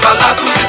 Kavala tou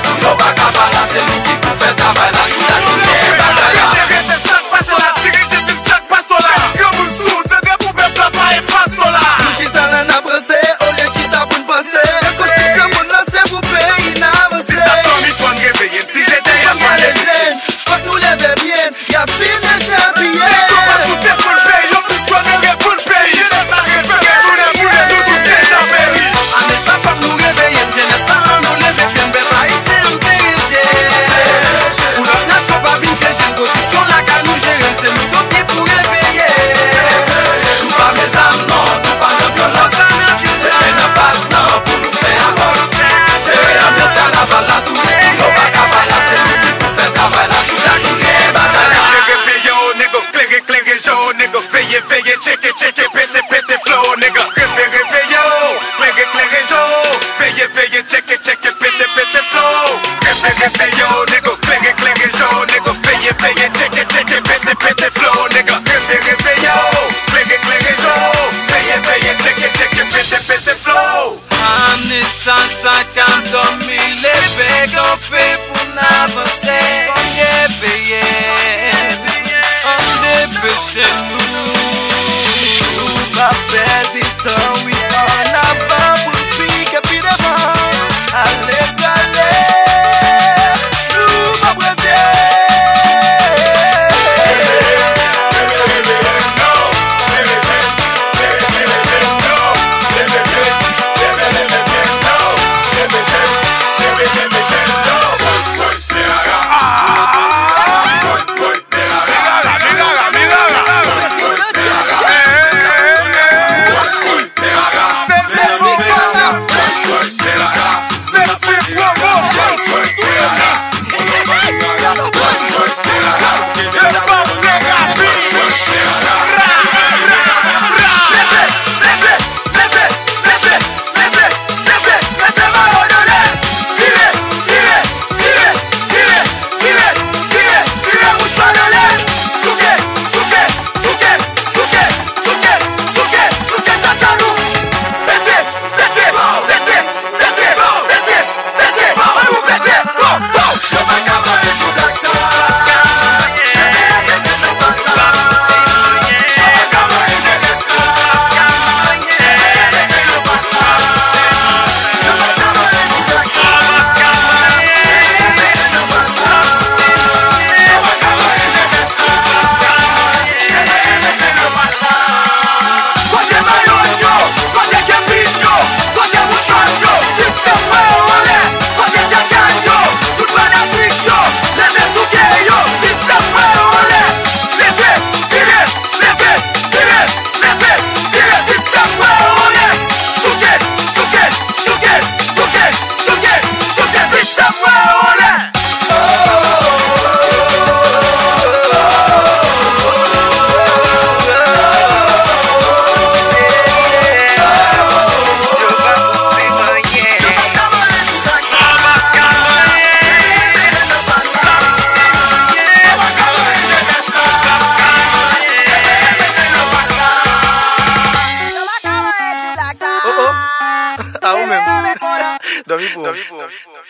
Domi pou.